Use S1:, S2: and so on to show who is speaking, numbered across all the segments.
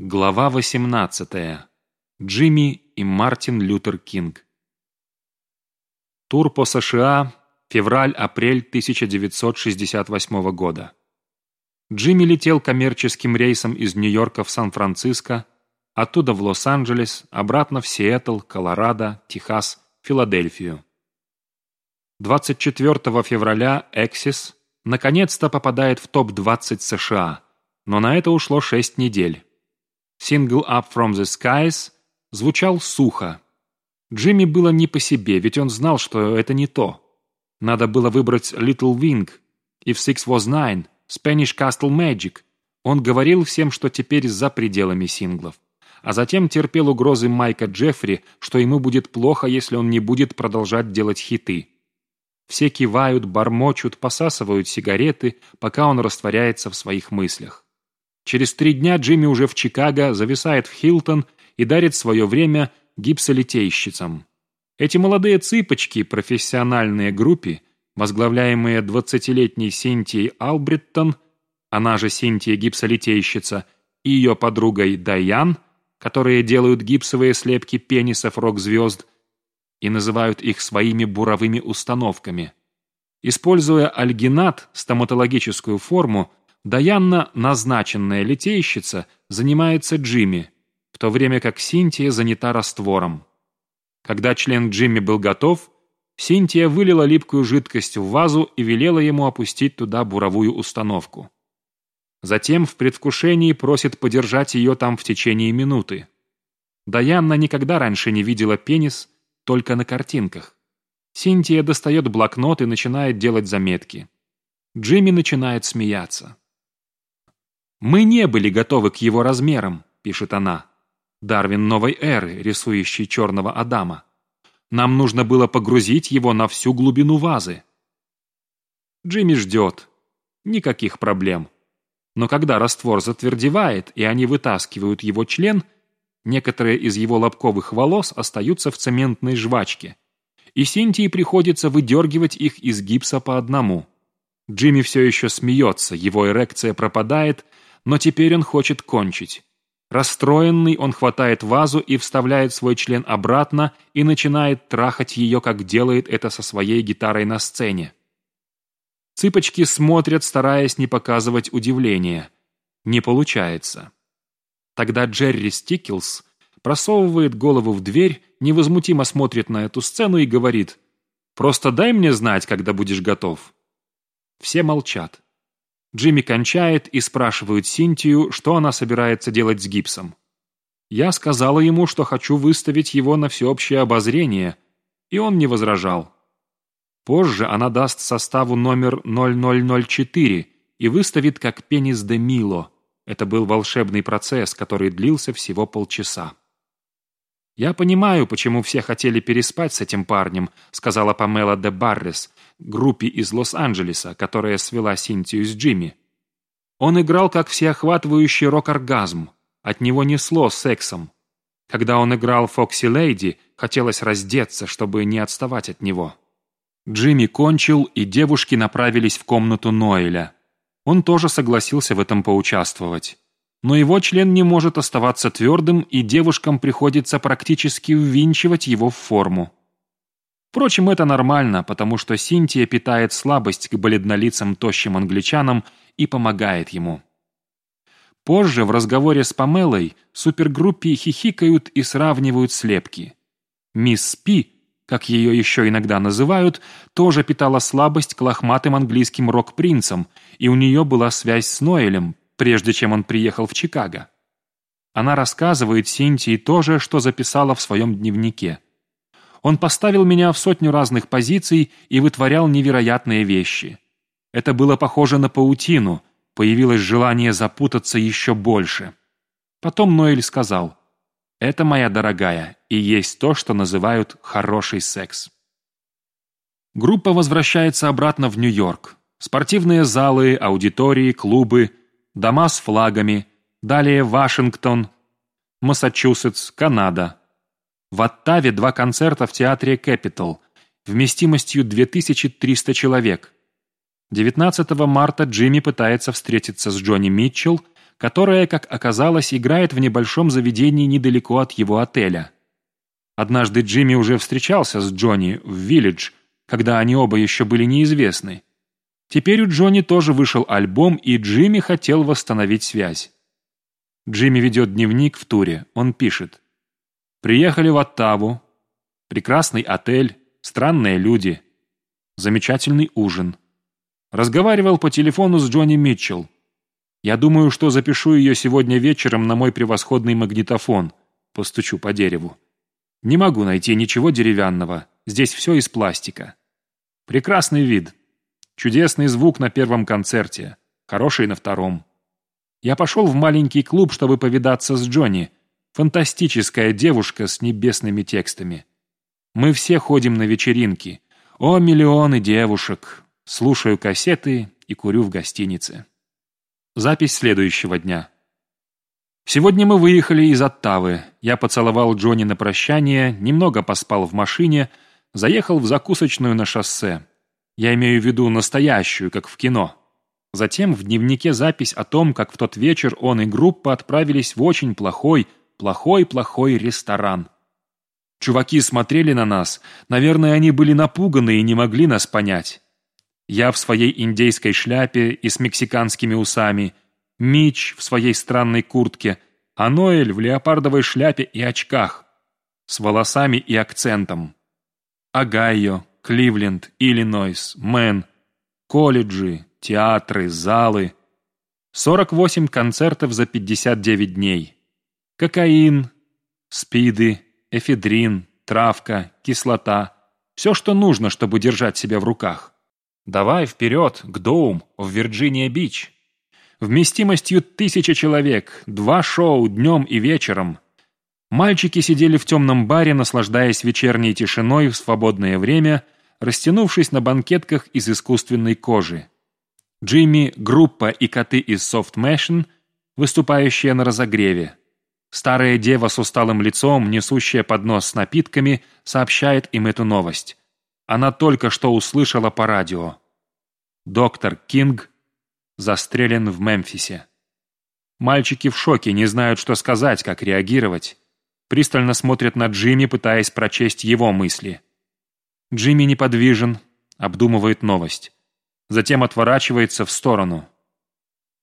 S1: Глава 18. Джимми и Мартин Лютер Кинг. Тур по США. Февраль-апрель 1968 года. Джимми летел коммерческим рейсом из Нью-Йорка в Сан-Франциско, оттуда в Лос-Анджелес, обратно в Сиэтл, Колорадо, Техас, Филадельфию. 24 февраля «Эксис» наконец-то попадает в топ-20 США, но на это ушло 6 недель. Single Up From The Skies звучал сухо. Джимми было не по себе, ведь он знал, что это не то. Надо было выбрать Little Wing, If Six Was Nine, Spanish Castle Magic. Он говорил всем, что теперь за пределами синглов. А затем терпел угрозы Майка Джеффри, что ему будет плохо, если он не будет продолжать делать хиты. Все кивают, бормочут, посасывают сигареты, пока он растворяется в своих мыслях. Через три дня Джимми уже в Чикаго, зависает в Хилтон и дарит свое время гипсолитейщицам. Эти молодые цыпочки, профессиональные группе, возглавляемые 20-летней Синтией Албриттон, она же Синтия гипсолитейщица, и ее подругой Дайан, которые делают гипсовые слепки пенисов рок-звезд и называют их своими буровыми установками. Используя альгинат, стоматологическую форму, Даянна, назначенная литейщица, занимается Джимми, в то время как Синтия занята раствором. Когда член Джимми был готов, Синтия вылила липкую жидкость в вазу и велела ему опустить туда буровую установку. Затем в предвкушении просит подержать ее там в течение минуты. Даянна никогда раньше не видела пенис, только на картинках. Синтия достает блокнот и начинает делать заметки. Джимми начинает смеяться. «Мы не были готовы к его размерам», — пишет она. Дарвин новой эры, рисующий черного Адама. Нам нужно было погрузить его на всю глубину вазы. Джимми ждет. Никаких проблем. Но когда раствор затвердевает, и они вытаскивают его член, некоторые из его лобковых волос остаются в цементной жвачке. И Синтии приходится выдергивать их из гипса по одному. Джимми все еще смеется, его эрекция пропадает, но теперь он хочет кончить. Расстроенный, он хватает вазу и вставляет свой член обратно и начинает трахать ее, как делает это со своей гитарой на сцене. Цыпочки смотрят, стараясь не показывать удивления. Не получается. Тогда Джерри Стиклс просовывает голову в дверь, невозмутимо смотрит на эту сцену и говорит «Просто дай мне знать, когда будешь готов». Все молчат. Джимми кончает и спрашивает Синтию, что она собирается делать с гипсом. Я сказала ему, что хочу выставить его на всеобщее обозрение, и он не возражал. Позже она даст составу номер 0004 и выставит как пенис де Мило. Это был волшебный процесс, который длился всего полчаса. «Я понимаю, почему все хотели переспать с этим парнем», сказала Памела де Баррес, группе из Лос-Анджелеса, которая свела Синтию с Джимми. Он играл как всеохватывающий рок-оргазм. От него несло сексом. Когда он играл «Фокси Лейди», хотелось раздеться, чтобы не отставать от него. Джимми кончил, и девушки направились в комнату Ноэля. Он тоже согласился в этом поучаствовать но его член не может оставаться твердым, и девушкам приходится практически ввинчивать его в форму. Впрочем, это нормально, потому что Синтия питает слабость к бледнолицам тощим англичанам и помогает ему. Позже в разговоре с Памелой супергруппе хихикают и сравнивают слепки. Мисс Пи, как ее еще иногда называют, тоже питала слабость к лохматым английским рок-принцам, и у нее была связь с Ноэлем, прежде чем он приехал в Чикаго. Она рассказывает Синтии то же, что записала в своем дневнике. Он поставил меня в сотню разных позиций и вытворял невероятные вещи. Это было похоже на паутину, появилось желание запутаться еще больше. Потом Ноэль сказал, «Это, моя дорогая, и есть то, что называют хороший секс». Группа возвращается обратно в Нью-Йорк. Спортивные залы, аудитории, клубы, дома с флагами, далее Вашингтон, Массачусетс, Канада. В Оттаве два концерта в театре Capitol вместимостью 2300 человек. 19 марта Джимми пытается встретиться с Джонни Митчелл, которая, как оказалось, играет в небольшом заведении недалеко от его отеля. Однажды Джимми уже встречался с Джонни в «Виллидж», когда они оба еще были неизвестны. Теперь у Джонни тоже вышел альбом, и Джимми хотел восстановить связь. Джимми ведет дневник в туре. Он пишет. «Приехали в Оттаву. Прекрасный отель, странные люди. Замечательный ужин. Разговаривал по телефону с Джонни Митчелл. Я думаю, что запишу ее сегодня вечером на мой превосходный магнитофон. Постучу по дереву. Не могу найти ничего деревянного. Здесь все из пластика. Прекрасный вид. Чудесный звук на первом концерте. Хороший на втором. Я пошел в маленький клуб, чтобы повидаться с Джонни. Фантастическая девушка с небесными текстами. Мы все ходим на вечеринки. О, миллионы девушек! Слушаю кассеты и курю в гостинице. Запись следующего дня. Сегодня мы выехали из Оттавы. Я поцеловал Джонни на прощание, немного поспал в машине, заехал в закусочную на шоссе. Я имею в виду настоящую, как в кино. Затем в дневнике запись о том, как в тот вечер он и группа отправились в очень плохой, плохой-плохой ресторан. Чуваки смотрели на нас, наверное, они были напуганы и не могли нас понять. Я в своей индейской шляпе и с мексиканскими усами, Мич в своей странной куртке, а Ноэль в леопардовой шляпе и очках, с волосами и акцентом. Огайо, Кливленд, Иллинойс, Мэн, колледжи, театры, залы. 48 концертов за 59 дней. Кокаин, спиды, эфедрин, травка, кислота. Все, что нужно, чтобы держать себя в руках. Давай вперед, к Доум, в Вирджиния-Бич. Вместимостью тысяча человек, два шоу днем и вечером. Мальчики сидели в темном баре, наслаждаясь вечерней тишиной в свободное время, растянувшись на банкетках из искусственной кожи. Джимми, группа и коты из Soft Machine, выступающие на разогреве. Старая дева с усталым лицом, несущая поднос с напитками, сообщает им эту новость. Она только что услышала по радио. Доктор Кинг застрелен в Мемфисе. Мальчики в шоке, не знают, что сказать, как реагировать. Пристально смотрят на Джимми, пытаясь прочесть его мысли. Джимми неподвижен, обдумывает новость. Затем отворачивается в сторону.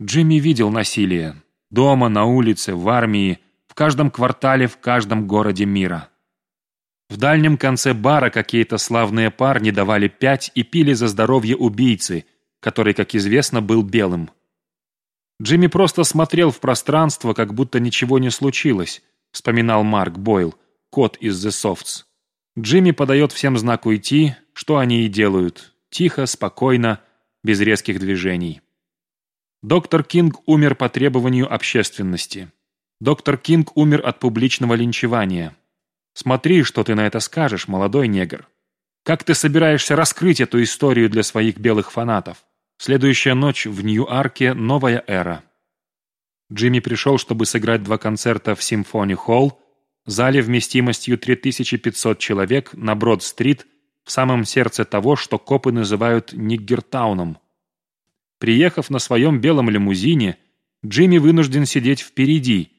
S1: Джимми видел насилие. Дома, на улице, в армии, в каждом квартале, в каждом городе мира. В дальнем конце бара какие-то славные парни давали пять и пили за здоровье убийцы, который, как известно, был белым. Джимми просто смотрел в пространство, как будто ничего не случилось, вспоминал Марк Бойл, кот из The Softs. Джимми подает всем знак уйти, что они и делают. Тихо, спокойно, без резких движений. Доктор Кинг умер по требованию общественности. Доктор Кинг умер от публичного линчевания. Смотри, что ты на это скажешь, молодой негр. Как ты собираешься раскрыть эту историю для своих белых фанатов? Следующая ночь в Нью-Арке – новая эра. Джимми пришел, чтобы сыграть два концерта в Симфони-холл, зале вместимостью 3500 человек на Брод-стрит, в самом сердце того, что копы называют Ниггертауном. Приехав на своем белом лимузине, Джимми вынужден сидеть впереди,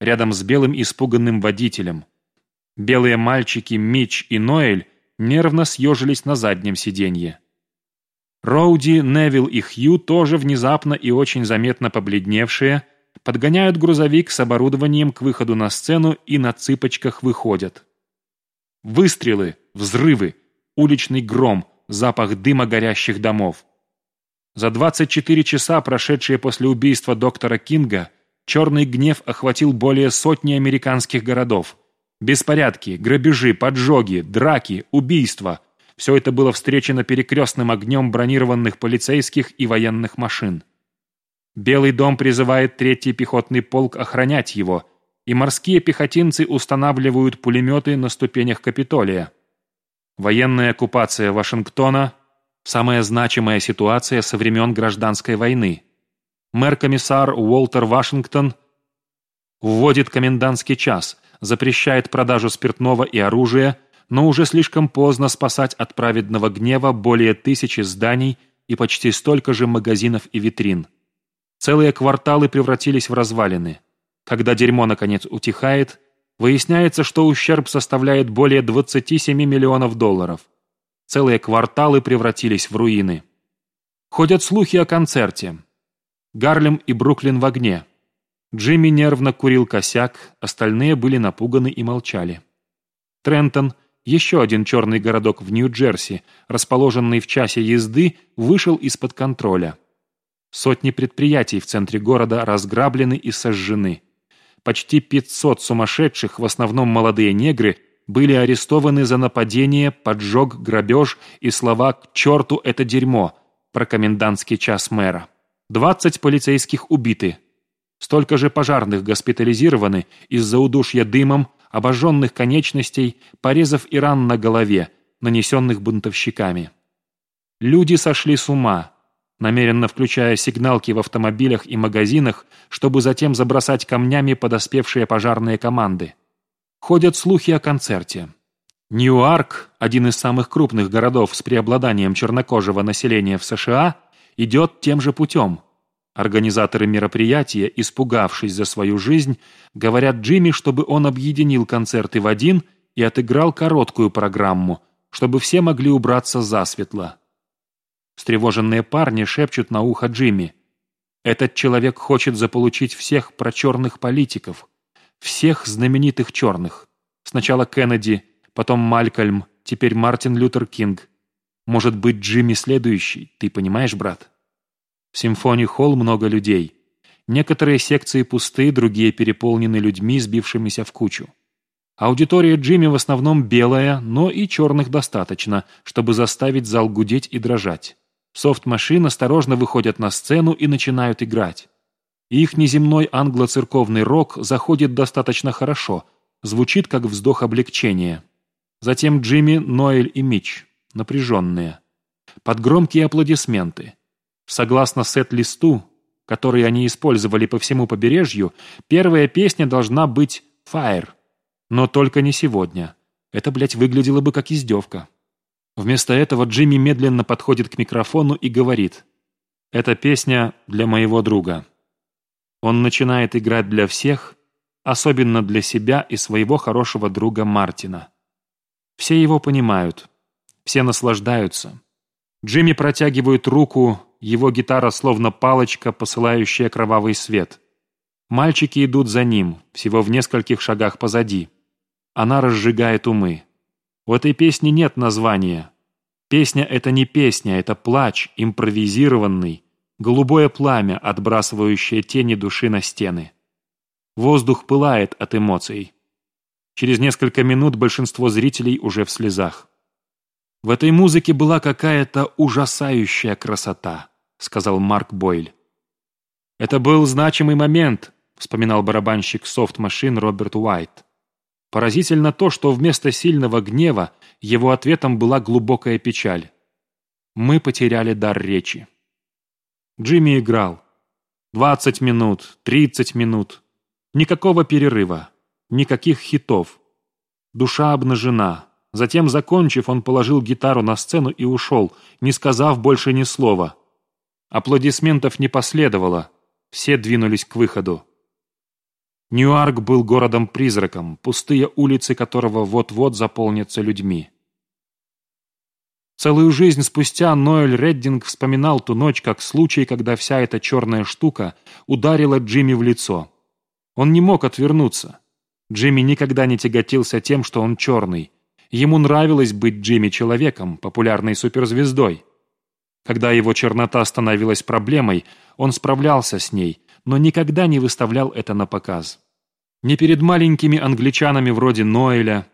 S1: рядом с белым испуганным водителем – Белые мальчики Мич и Ноэль нервно съежились на заднем сиденье. Роуди, Невил и Хью, тоже внезапно и очень заметно побледневшие, подгоняют грузовик с оборудованием к выходу на сцену и на цыпочках выходят. Выстрелы, взрывы, уличный гром, запах дыма горящих домов. За 24 часа, прошедшие после убийства доктора Кинга, черный гнев охватил более сотни американских городов – Беспорядки, грабежи, поджоги, драки, убийства – все это было встречено перекрестным огнем бронированных полицейских и военных машин. Белый дом призывает третий пехотный полк охранять его, и морские пехотинцы устанавливают пулеметы на ступенях Капитолия. Военная оккупация Вашингтона – самая значимая ситуация со времен Гражданской войны. Мэр-комиссар Уолтер Вашингтон вводит комендантский час – запрещает продажу спиртного и оружия, но уже слишком поздно спасать от праведного гнева более тысячи зданий и почти столько же магазинов и витрин. Целые кварталы превратились в развалины. Когда дерьмо, наконец, утихает, выясняется, что ущерб составляет более 27 миллионов долларов. Целые кварталы превратились в руины. Ходят слухи о концерте. Гарлем и Бруклин в огне. Джимми нервно курил косяк, остальные были напуганы и молчали. Трентон, еще один черный городок в Нью-Джерси, расположенный в часе езды, вышел из-под контроля. Сотни предприятий в центре города разграблены и сожжены. Почти 500 сумасшедших, в основном молодые негры, были арестованы за нападение, поджог, грабеж и слова «к черту это дерьмо» про комендантский час мэра. 20 полицейских убиты. Столько же пожарных госпитализированы из-за удушья дымом, обожженных конечностей, порезов и ран на голове, нанесенных бунтовщиками. Люди сошли с ума, намеренно включая сигналки в автомобилях и магазинах, чтобы затем забросать камнями подоспевшие пожарные команды. Ходят слухи о концерте. Ньюарк, один из самых крупных городов с преобладанием чернокожего населения в США, идет тем же путем. Организаторы мероприятия, испугавшись за свою жизнь, говорят Джимми, чтобы он объединил концерты в один и отыграл короткую программу, чтобы все могли убраться засветло. Встревоженные парни шепчут на ухо Джимми. Этот человек хочет заполучить всех прочерных политиков, всех знаменитых черных. Сначала Кеннеди, потом Малькольм, теперь Мартин Лютер Кинг. Может быть, Джимми следующий, ты понимаешь, брат? В симфонии-холл много людей. Некоторые секции пусты, другие переполнены людьми, сбившимися в кучу. Аудитория Джимми в основном белая, но и черных достаточно, чтобы заставить зал гудеть и дрожать. Софт-машин осторожно выходят на сцену и начинают играть. Их неземной англо-церковный рок заходит достаточно хорошо, звучит как вздох облегчения. Затем Джимми, Ноэль и Мич, напряженные. Под громкие аплодисменты. Согласно сет-листу, который они использовали по всему побережью, первая песня должна быть «Fire». Но только не сегодня. Это, блядь, выглядело бы как издевка. Вместо этого Джимми медленно подходит к микрофону и говорит «Эта песня для моего друга». Он начинает играть для всех, особенно для себя и своего хорошего друга Мартина. Все его понимают, все наслаждаются. Джимми протягивает руку, его гитара словно палочка, посылающая кровавый свет. Мальчики идут за ним, всего в нескольких шагах позади. Она разжигает умы. У этой песни нет названия. Песня — это не песня, это плач, импровизированный, голубое пламя, отбрасывающее тени души на стены. Воздух пылает от эмоций. Через несколько минут большинство зрителей уже в слезах. «В этой музыке была какая-то ужасающая красота», — сказал Марк Бойль. «Это был значимый момент», — вспоминал барабанщик софт-машин Роберт Уайт. Поразительно то, что вместо сильного гнева его ответом была глубокая печаль. Мы потеряли дар речи. Джимми играл. Двадцать минут, тридцать минут. Никакого перерыва, никаких хитов. Душа обнажена. Затем, закончив, он положил гитару на сцену и ушел, не сказав больше ни слова. Аплодисментов не последовало. Все двинулись к выходу. Ньюарк был городом-призраком, пустые улицы которого вот-вот заполнятся людьми. Целую жизнь спустя Ноэль Реддинг вспоминал ту ночь как случай, когда вся эта черная штука ударила Джимми в лицо. Он не мог отвернуться. Джимми никогда не тяготился тем, что он черный. Ему нравилось быть Джимми человеком, популярной суперзвездой. Когда его чернота становилась проблемой, он справлялся с ней – но никогда не выставлял это на показ. Не перед маленькими англичанами вроде Ноэля,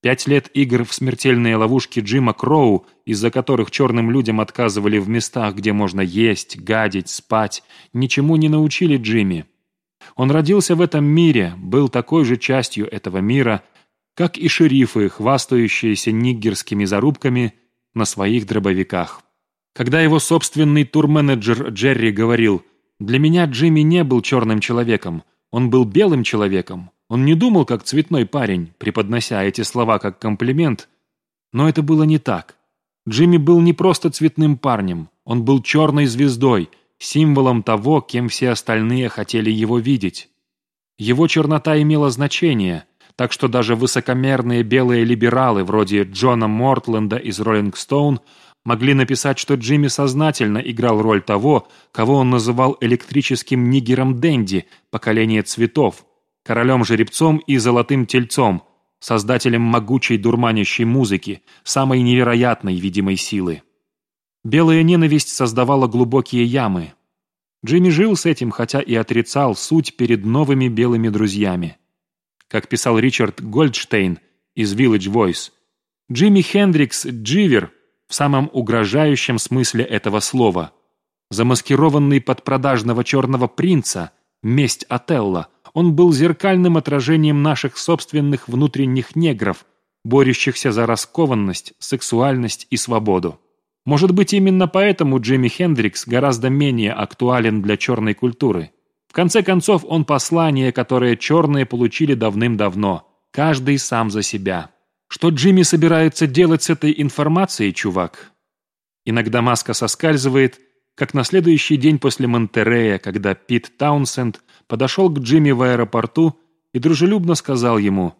S1: пять лет игр в смертельные ловушки Джима Кроу, из-за которых черным людям отказывали в местах, где можно есть, гадить, спать, ничему не научили Джимми. Он родился в этом мире, был такой же частью этого мира, как и шерифы, хвастающиеся ниггерскими зарубками на своих дробовиках. Когда его собственный турменеджер Джерри говорил для меня Джимми не был черным человеком. Он был белым человеком. Он не думал, как цветной парень, преподнося эти слова как комплимент. Но это было не так. Джимми был не просто цветным парнем. Он был черной звездой, символом того, кем все остальные хотели его видеть. Его чернота имела значение, так что даже высокомерные белые либералы вроде Джона Мортленда из «Роллинг Стоун» могли написать, что Джимми сознательно играл роль того, кого он называл электрическим нигером Дэнди, поколение цветов, королем-жеребцом и золотым тельцом, создателем могучей дурманящей музыки, самой невероятной видимой силы. Белая ненависть создавала глубокие ямы. Джимми жил с этим, хотя и отрицал суть перед новыми белыми друзьями. Как писал Ричард Гольдштейн из Village Voice, Джимми Хендрикс Дживер в самом угрожающем смысле этого слова. Замаскированный под продажного черного принца, месть Отелло, он был зеркальным отражением наших собственных внутренних негров, борющихся за раскованность, сексуальность и свободу. Может быть, именно поэтому Джимми Хендрикс гораздо менее актуален для черной культуры. В конце концов, он послание, которое черные получили давным-давно. Каждый сам за себя. Что Джимми собирается делать с этой информацией, чувак? Иногда маска соскальзывает, как на следующий день после Монтерея, когда Пит Таунсенд подошел к Джимми в аэропорту и дружелюбно сказал ему,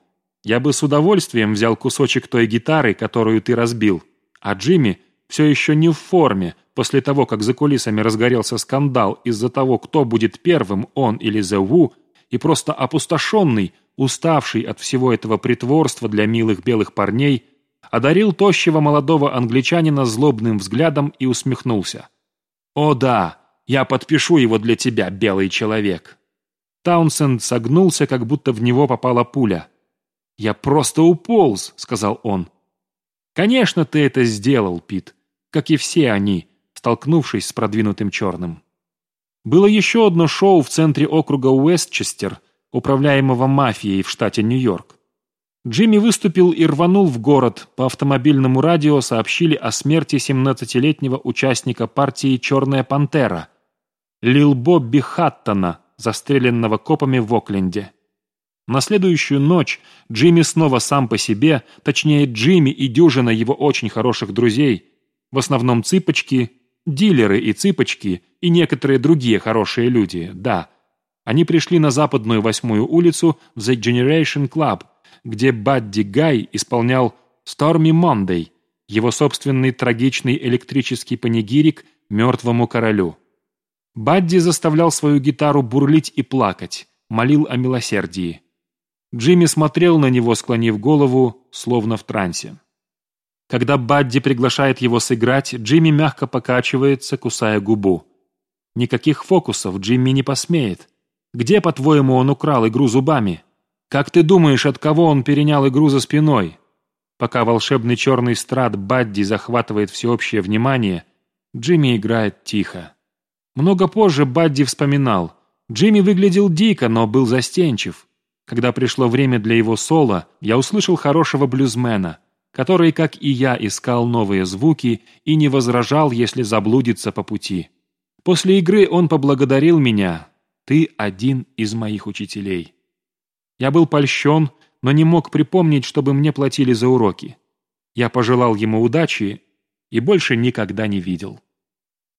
S1: «Я бы с удовольствием взял кусочек той гитары, которую ты разбил». А Джимми – все еще не в форме, после того, как за кулисами разгорелся скандал из-за того, кто будет первым, он или The Wu, и просто опустошенный, уставший от всего этого притворства для милых белых парней, одарил тощего молодого англичанина злобным взглядом и усмехнулся. «О да, я подпишу его для тебя, белый человек!» Таунсенд согнулся, как будто в него попала пуля. «Я просто уполз», — сказал он. «Конечно, ты это сделал, Пит как и все они, столкнувшись с продвинутым черным. Было еще одно шоу в центре округа Уэстчестер, управляемого мафией в штате Нью-Йорк. Джимми выступил и рванул в город. По автомобильному радио сообщили о смерти 17-летнего участника партии «Черная пантера» Лил Бобби Хаттона, застреленного копами в Окленде. На следующую ночь Джимми снова сам по себе, точнее Джимми и дюжина его очень хороших друзей – в основном цыпочки, дилеры и цыпочки и некоторые другие хорошие люди, да. Они пришли на западную восьмую улицу в The Generation Club, где Бадди Гай исполнял «Stormy Monday», его собственный трагичный электрический панигирик мертвому королю. Бадди заставлял свою гитару бурлить и плакать, молил о милосердии. Джимми смотрел на него, склонив голову, словно в трансе. Когда Бадди приглашает его сыграть, Джимми мягко покачивается, кусая губу. Никаких фокусов Джимми не посмеет. Где, по-твоему, он украл игру зубами? Как ты думаешь, от кого он перенял игру за спиной? Пока волшебный черный страт Бадди захватывает всеобщее внимание, Джимми играет тихо. Много позже Бадди вспоминал. Джимми выглядел дико, но был застенчив. Когда пришло время для его соло, я услышал хорошего блюзмена – который, как и я, искал новые звуки и не возражал, если заблудится по пути. После игры он поблагодарил меня. «Ты один из моих учителей». Я был польщен, но не мог припомнить, чтобы мне платили за уроки. Я пожелал ему удачи и больше никогда не видел.